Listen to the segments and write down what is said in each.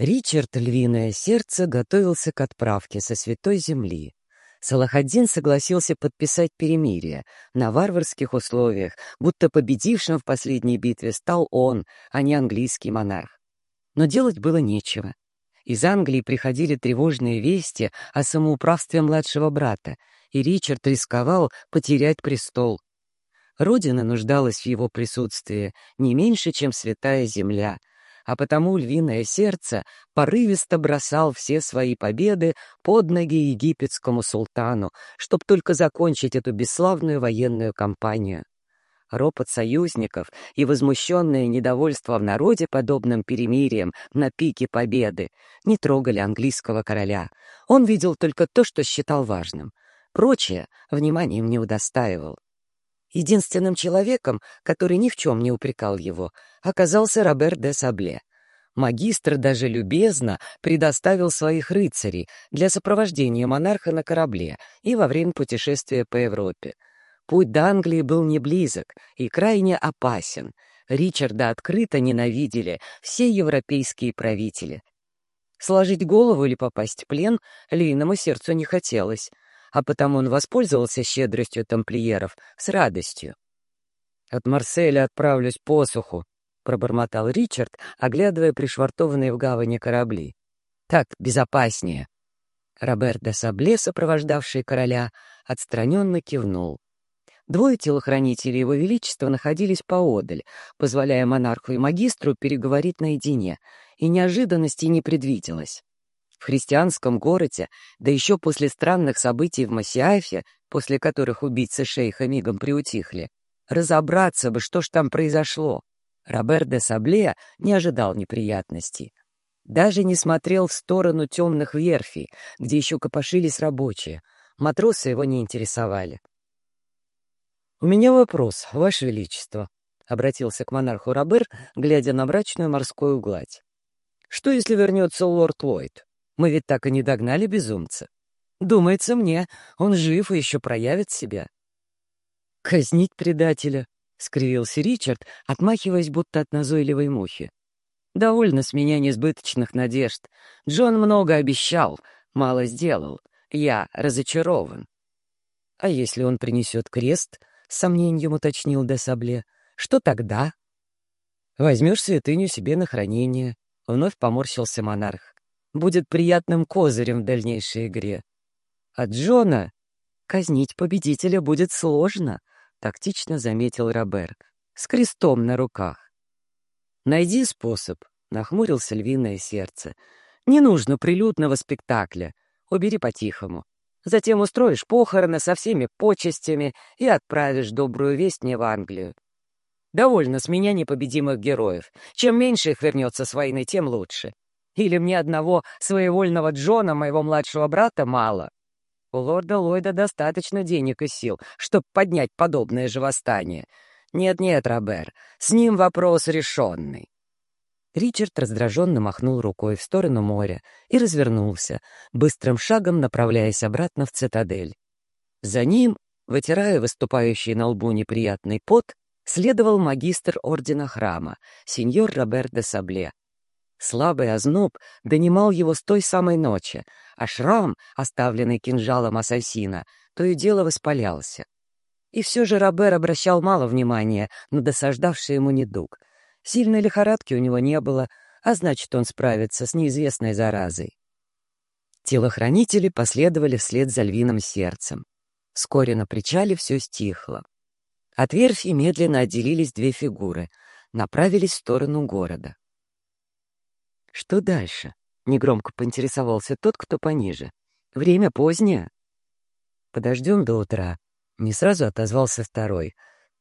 Ричард Львиное Сердце готовился к отправке со Святой Земли. Салахаддин согласился подписать перемирие на варварских условиях, будто победившим в последней битве стал он, а не английский монарх. Но делать было нечего. Из Англии приходили тревожные вести о самоуправстве младшего брата, и Ричард рисковал потерять престол. Родина нуждалась в его присутствии не меньше, чем святая земля — а потому львиное сердце порывисто бросал все свои победы под ноги египетскому султану, чтобы только закончить эту бесславную военную кампанию. Ропот союзников и возмущенное недовольство в народе подобным перемирием на пике победы не трогали английского короля. Он видел только то, что считал важным. Прочее вниманием не удостаивал. Единственным человеком, который ни в чем не упрекал его, оказался Робер де Сабле. Магистр даже любезно предоставил своих рыцарей для сопровождения монарха на корабле и во время путешествия по Европе. Путь до Англии был не близок и крайне опасен. Ричарда открыто ненавидели все европейские правители. Сложить голову или попасть в плен Лийному сердцу не хотелось — а потому он воспользовался щедростью тамплиеров с радостью. «От Марселя отправлюсь посуху», — пробормотал Ричард, оглядывая пришвартованные в гавани корабли. «Так безопаснее». Роберт де Сабле, сопровождавший короля, отстраненно кивнул. Двое телохранителей Его Величества находились поодаль, позволяя монарху и магистру переговорить наедине, и неожиданностей не предвиделось. В христианском городе, да еще после странных событий в Масиафе, после которых убийцы шейха мигом приутихли, разобраться бы, что ж там произошло. Робер де Сабле не ожидал неприятностей. Даже не смотрел в сторону темных верфей, где еще копошились рабочие. Матросы его не интересовали. «У меня вопрос, Ваше Величество», — обратился к монарху Робер, глядя на мрачную морскую гладь. «Что, если вернется лорд Ллойд? Мы ведь так и не догнали безумца. Думается мне, он жив и еще проявит себя. «Казнить предателя», — скривился Ричард, отмахиваясь будто от назойливой мухи. «Довольно с меня несбыточных надежд. Джон много обещал, мало сделал. Я разочарован». «А если он принесет крест?» — сомнением уточнил Десабле. «Что тогда?» «Возьмешь святыню себе на хранение», — вновь поморщился монарх будет приятным козырем в дальнейшей игре. А Джона казнить победителя будет сложно, — тактично заметил Робер, — с крестом на руках. «Найди способ», — нахмурился львиное сердце. «Не нужно прилюдного спектакля. Убери по-тихому. Затем устроишь похороны со всеми почестями и отправишь добрую весть мне в Англию. Довольно с меня непобедимых героев. Чем меньше их вернется с войны, тем лучше. Или мне одного своевольного Джона, моего младшего брата, мало? У лорда Ллойда достаточно денег и сил, чтобы поднять подобное же восстание. Нет-нет, Робер, с ним вопрос решенный. Ричард раздраженно махнул рукой в сторону моря и развернулся, быстрым шагом направляясь обратно в цитадель. За ним, вытирая выступающий на лбу неприятный пот, следовал магистр ордена храма, сеньор Роберт де Сабле, Слабый озноб донимал его с той самой ночи, а шрам, оставленный кинжалом ассасина, то и дело воспалялся. И все же Робер обращал мало внимания на досаждавший ему недуг. Сильной лихорадки у него не было, а значит, он справится с неизвестной заразой. Телохранители последовали вслед за львиным сердцем. Вскоре на причале все стихло. От верфи медленно отделились две фигуры, направились в сторону города. «Что дальше?» — негромко поинтересовался тот, кто пониже. «Время позднее». «Подождем до утра», — не сразу отозвался второй.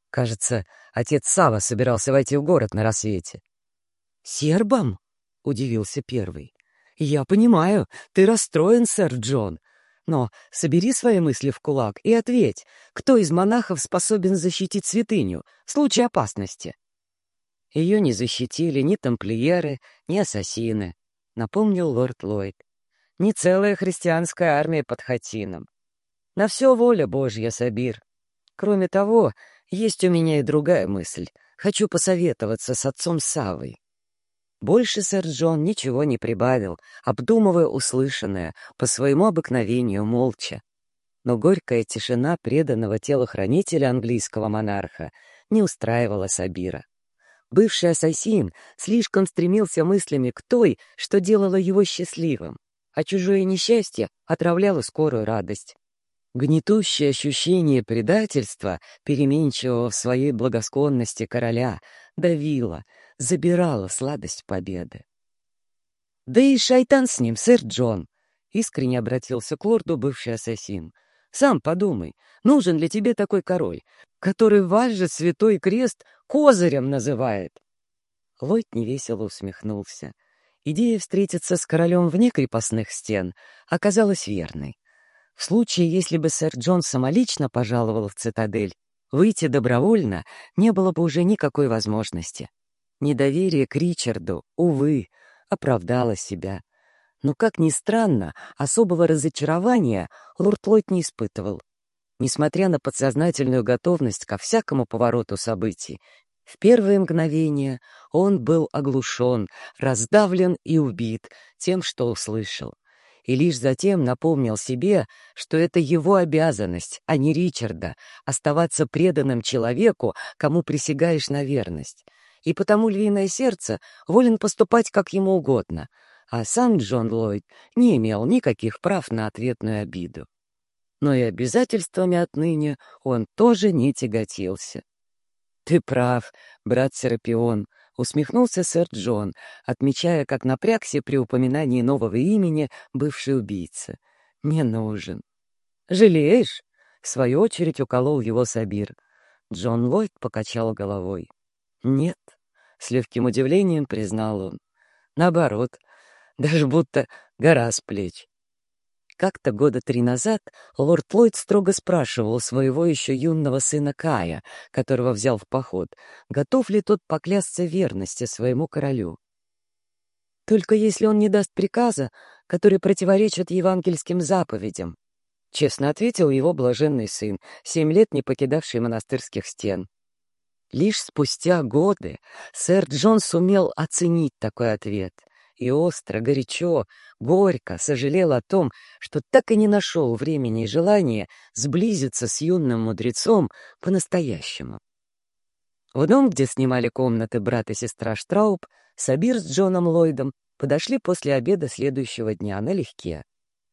Кажется, отец Сава собирался войти в город на рассвете. «Сербом?» — удивился первый. «Я понимаю, ты расстроен, сэр Джон. Но собери свои мысли в кулак и ответь, кто из монахов способен защитить святыню в случае опасности?» Ее не защитили ни тамплиеры, ни ассасины, — напомнил лорд Ллойд. Не целая христианская армия под Хатином. На все воля Божья, Сабир. Кроме того, есть у меня и другая мысль. Хочу посоветоваться с отцом Савой. Больше сэр Джон ничего не прибавил, обдумывая услышанное, по своему обыкновению молча. Но горькая тишина преданного телохранителя английского монарха не устраивала Сабира. Бывший ассасин слишком стремился мыслями к той, что делало его счастливым, а чужое несчастье отравляло скорую радость. Гнетущее ощущение предательства, переменчивого в своей благосклонности короля, давило, забирало сладость победы. «Да и шайтан с ним, сэр Джон!» — искренне обратился к лорду бывший ассасин. «Сам подумай, нужен ли тебе такой король, который ваш же святой крест козырем называет?» Ллойд невесело усмехнулся. Идея встретиться с королем вне крепостных стен оказалась верной. В случае, если бы сэр Джон самолично пожаловал в цитадель, выйти добровольно не было бы уже никакой возможности. Недоверие к Ричарду, увы, оправдало себя. Но, как ни странно, особого разочарования лорд Ллойд не испытывал. Несмотря на подсознательную готовность ко всякому повороту событий, в первые мгновения он был оглушен, раздавлен и убит тем, что услышал и лишь затем напомнил себе, что это его обязанность, а не Ричарда, оставаться преданным человеку, кому присягаешь на верность. И потому львиное сердце волен поступать как ему угодно, а сам Джон Ллойд не имел никаких прав на ответную обиду. Но и обязательствами отныне он тоже не тяготился. «Ты прав, брат Серапион», Усмехнулся сэр Джон, отмечая, как напрягся при упоминании нового имени бывший убийца. «Не нужен». «Жалеешь?» — в свою очередь уколол его Сабир. Джон Ллойд покачал головой. «Нет», — с легким удивлением признал он. «Наоборот, даже будто гора с плеч. Как-то года три назад лорд Ллойд строго спрашивал своего еще юного сына Кая, которого взял в поход, готов ли тот поклясться верности своему королю. «Только если он не даст приказа, который противоречит евангельским заповедям», — честно ответил его блаженный сын, семь лет не покидавший монастырских стен. Лишь спустя годы сэр Джон сумел оценить такой ответ — и остро, горячо, горько сожалел о том, что так и не нашел времени и желания сблизиться с юным мудрецом по-настоящему. В дом, где снимали комнаты брат и сестра Штрауб, Сабир с Джоном Ллойдом подошли после обеда следующего дня налегке.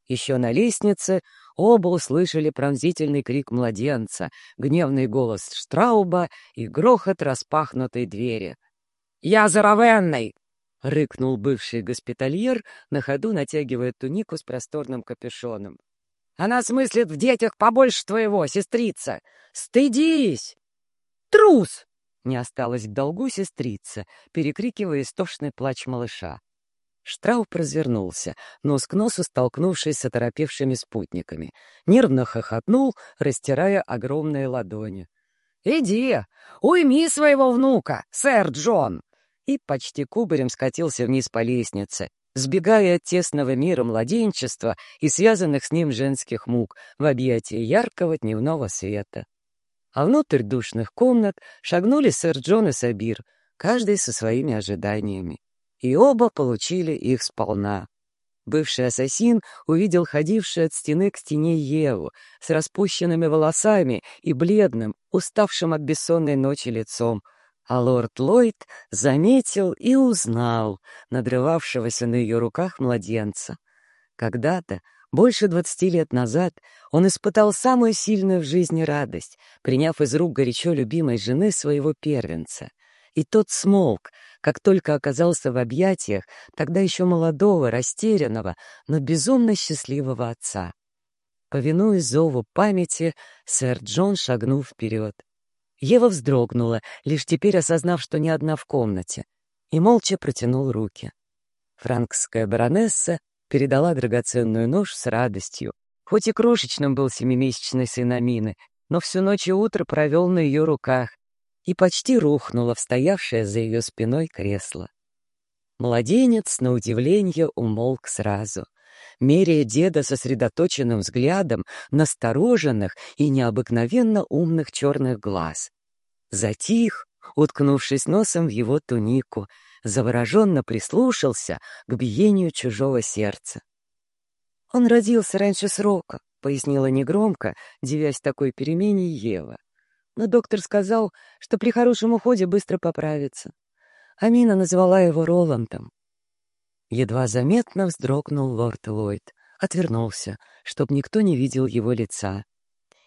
Еще на лестнице оба услышали пронзительный крик младенца, гневный голос Штрауба и грохот распахнутой двери. «Я за Равенной!» — рыкнул бывший госпитальер, на ходу натягивая тунику с просторным капюшоном. «Она смыслит в детях побольше твоего, сестрица! Стыдись!» «Трус!» — не осталось в долгу сестрица, перекрикивая истошный плач малыша. Штрауп развернулся, нос к носу столкнувшись с оторопевшими спутниками. Нервно хохотнул, растирая огромные ладони. «Иди, уйми своего внука, сэр Джон!» И почти кубарем скатился вниз по лестнице, сбегая от тесного мира младенчества и связанных с ним женских мук в объятии яркого дневного света. А внутрь душных комнат шагнули сэр Джон и Сабир, каждый со своими ожиданиями. И оба получили их сполна. Бывший ассасин увидел ходившую от стены к стене Еву с распущенными волосами и бледным, уставшим от бессонной ночи лицом — а лорд Ллойд заметил и узнал надрывавшегося на ее руках младенца. Когда-то, больше двадцати лет назад, он испытал самую сильную в жизни радость, приняв из рук горячо любимой жены своего первенца. И тот смолк, как только оказался в объятиях тогда еще молодого, растерянного, но безумно счастливого отца. Повинуясь зову памяти, сэр Джон шагнул вперед. Ева вздрогнула, лишь теперь осознав, что не одна в комнате, и молча протянул руки. Франкская баронесса передала драгоценную нож с радостью. Хоть и крошечным был семимесячный сын Амины, но всю ночь и утро провел на ее руках и почти рухнула в стоявшее за ее спиной кресло. Младенец, на удивление, умолк сразу меряя деда сосредоточенным взглядом настороженных и необыкновенно умных черных глаз. Затих, уткнувшись носом в его тунику, завороженно прислушался к биению чужого сердца. «Он родился раньше срока», — пояснила негромко, девясь такой перемене Ева. Но доктор сказал, что при хорошем уходе быстро поправится. Амина назвала его Роландом. Едва заметно вздрогнул лорд Ллойд, отвернулся, чтоб никто не видел его лица.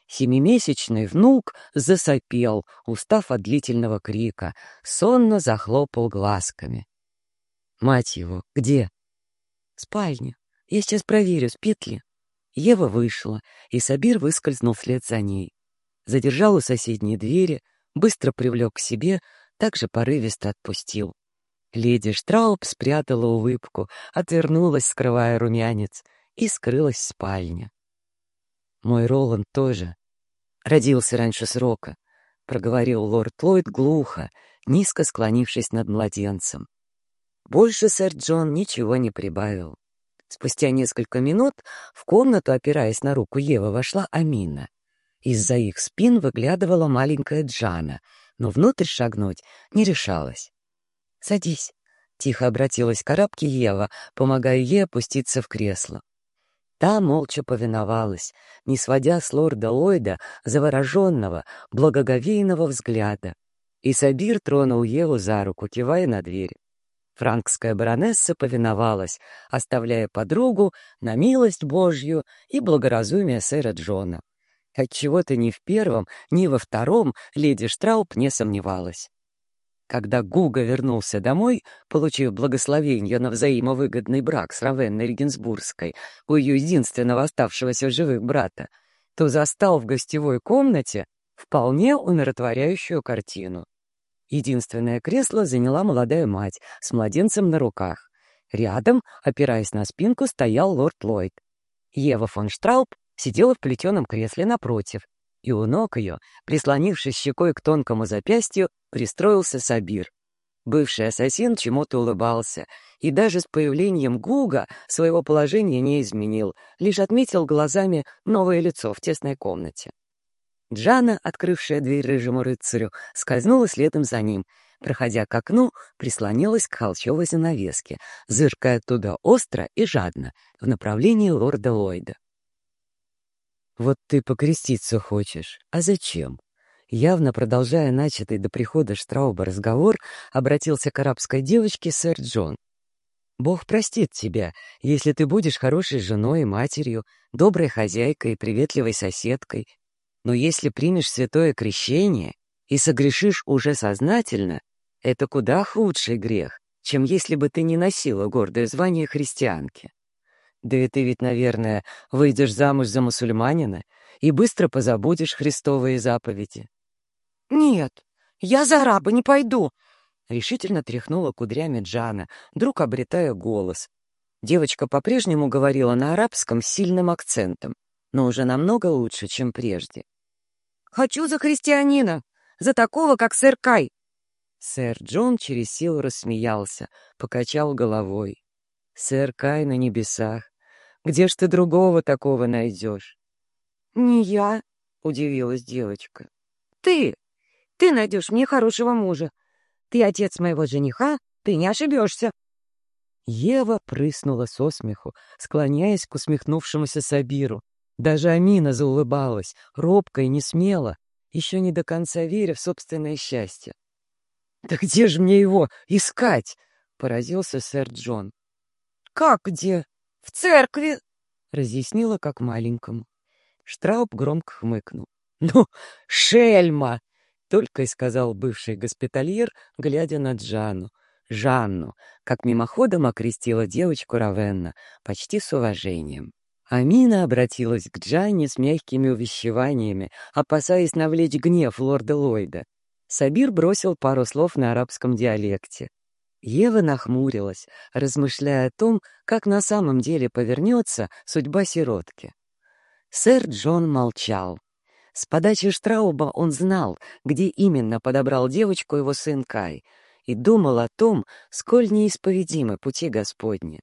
Семимесячный внук засопел, устав от длительного крика, сонно захлопал глазками. «Мать его, где?» «Спальня. Я сейчас проверю, спит ли». Ева вышла, и Сабир выскользнул вслед за ней. Задержал у соседней двери, быстро привлек к себе, также порывисто отпустил. Леди Штрауб спрятала улыбку, отвернулась, скрывая румянец, и скрылась в спальне. Мой Роланд тоже родился раньше срока, проговорил лорд Ллойд глухо, низко склонившись над младенцем. Больше сэр Джон ничего не прибавил. Спустя несколько минут в комнату, опираясь на руку Евы, вошла Амина. Из-за их спин выглядывала маленькая Джана, но внутрь шагнуть не решалась. «Садись», — тихо обратилась к арабке Ева, помогая ей опуститься в кресло. Та молча повиновалась, не сводя с лорда Ллойда завороженного, благоговейного взгляда. И Сабир тронул Еву за руку, кивая на дверь. Франкская баронесса повиновалась, оставляя подругу на милость Божью и благоразумие сэра Джона. Отчего-то ни в первом, ни во втором леди Штрауб не сомневалась. Когда Гуга вернулся домой, получив благословение на взаимовыгодный брак с Равенной Регенсбургской, у ее единственного оставшегося живых брата, то застал в гостевой комнате вполне умиротворяющую картину. Единственное кресло заняла молодая мать с младенцем на руках. Рядом, опираясь на спинку, стоял лорд Ллойд. Ева фон Штрауб сидела в плетеном кресле напротив, и у ног ее, прислонившись щекой к тонкому запястью, пристроился Сабир. Бывший ассасин чему-то улыбался, и даже с появлением Гуга своего положения не изменил, лишь отметил глазами новое лицо в тесной комнате. Джана, открывшая дверь рыжему рыцарю, скользнула следом за ним. Проходя к окну, прислонилась к холчевой занавеске, зыркая оттуда остро и жадно в направлении лорда Ллойда. «Вот ты покреститься хочешь. А зачем?» Явно продолжая начатый до прихода Штрауба разговор, обратился к арабской девочке сэр Джон. «Бог простит тебя, если ты будешь хорошей женой и матерью, доброй хозяйкой и приветливой соседкой. Но если примешь святое крещение и согрешишь уже сознательно, это куда худший грех, чем если бы ты не носила гордое звание христианки. Да и ты ведь, наверное, выйдешь замуж за мусульманина и быстро позабудешь христовые заповеди. «Нет, я за раба не пойду!» Решительно тряхнула кудрями Джана, вдруг обретая голос. Девочка по-прежнему говорила на арабском с сильным акцентом, но уже намного лучше, чем прежде. «Хочу за христианина! За такого, как сэр Кай!» Сэр Джон через силу рассмеялся, покачал головой. «Сэр Кай на небесах! Где ж ты другого такого найдешь?» «Не я», — удивилась девочка. «Ты! Ты найдешь мне хорошего мужа. Ты отец моего жениха, ты не ошибешься». Ева прыснула со смеху, склоняясь к усмехнувшемуся Сабиру. Даже Амина заулыбалась, робко и не смело, еще не до конца веря в собственное счастье. «Да где же мне его искать?» — поразился сэр Джон. «Как где?» «В церкви!» — разъяснила как маленькому. Штрауб громко хмыкнул. «Ну, шельма!» — только и сказал бывший госпитальер, глядя на Джану. Жанну, как мимоходом окрестила девочку Равенна, почти с уважением. Амина обратилась к Джанне с мягкими увещеваниями, опасаясь навлечь гнев лорда Ллойда. Сабир бросил пару слов на арабском диалекте. Ева нахмурилась, размышляя о том, как на самом деле повернется судьба сиротки. Сэр Джон молчал. С подачи Штрауба он знал, где именно подобрал девочку его сын Кай, и думал о том, сколь неисповедимы пути Господни.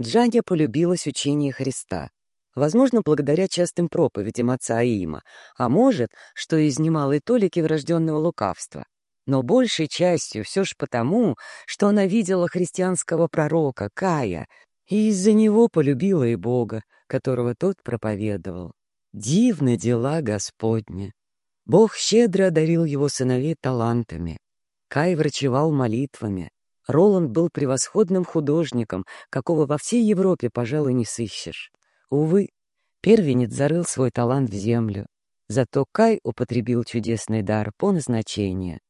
Джаня полюбилась учение Христа. Возможно, благодаря частым проповедям отца Аима, а может, что из немалой толики врожденного лукавства. Но большей частью все ж потому, что она видела христианского пророка Кая и из-за него полюбила и Бога, которого тот проповедовал. Дивны дела Господни. Бог щедро одарил его сыновей талантами. Кай врачевал молитвами. Роланд был превосходным художником, какого во всей Европе, пожалуй, не сыщешь. Увы, первенец зарыл свой талант в землю. Зато Кай употребил чудесный дар по назначению.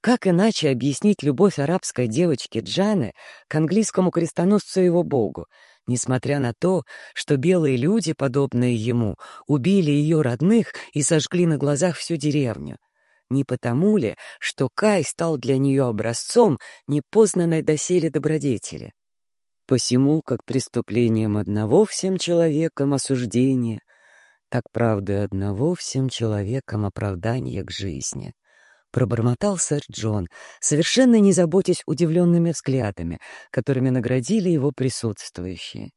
Как иначе объяснить любовь арабской девочки Джаны к английскому крестоносцу его богу, несмотря на то, что белые люди, подобные ему, убили ее родных и сожгли на глазах всю деревню? Не потому ли, что Кай стал для нее образцом непознанной доселе добродетели? Посему, как преступлением одного всем человеком осуждения, так правдой одного всем человеком оправдание к жизни. Пробормотал сэр Джон, совершенно не заботясь удивленными взглядами, которыми наградили его присутствующие.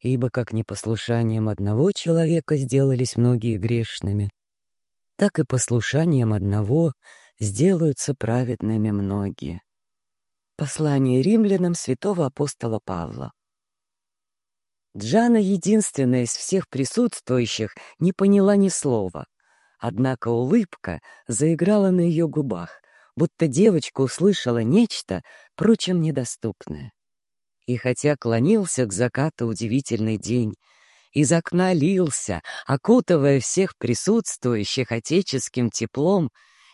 Ибо как непослушанием одного человека сделались многие грешными, так и послушанием одного сделаются праведными многие. Послание римлянам святого апостола Павла. Джана, единственная из всех присутствующих, не поняла ни слова. Однако улыбка заиграла на ее губах, будто девочка услышала нечто, прочим недоступное. И хотя клонился к закату удивительный день, из окна лился, окутывая всех присутствующих отеческим теплом,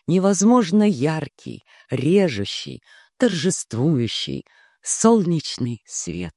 невозможно яркий, режущий, торжествующий, солнечный свет.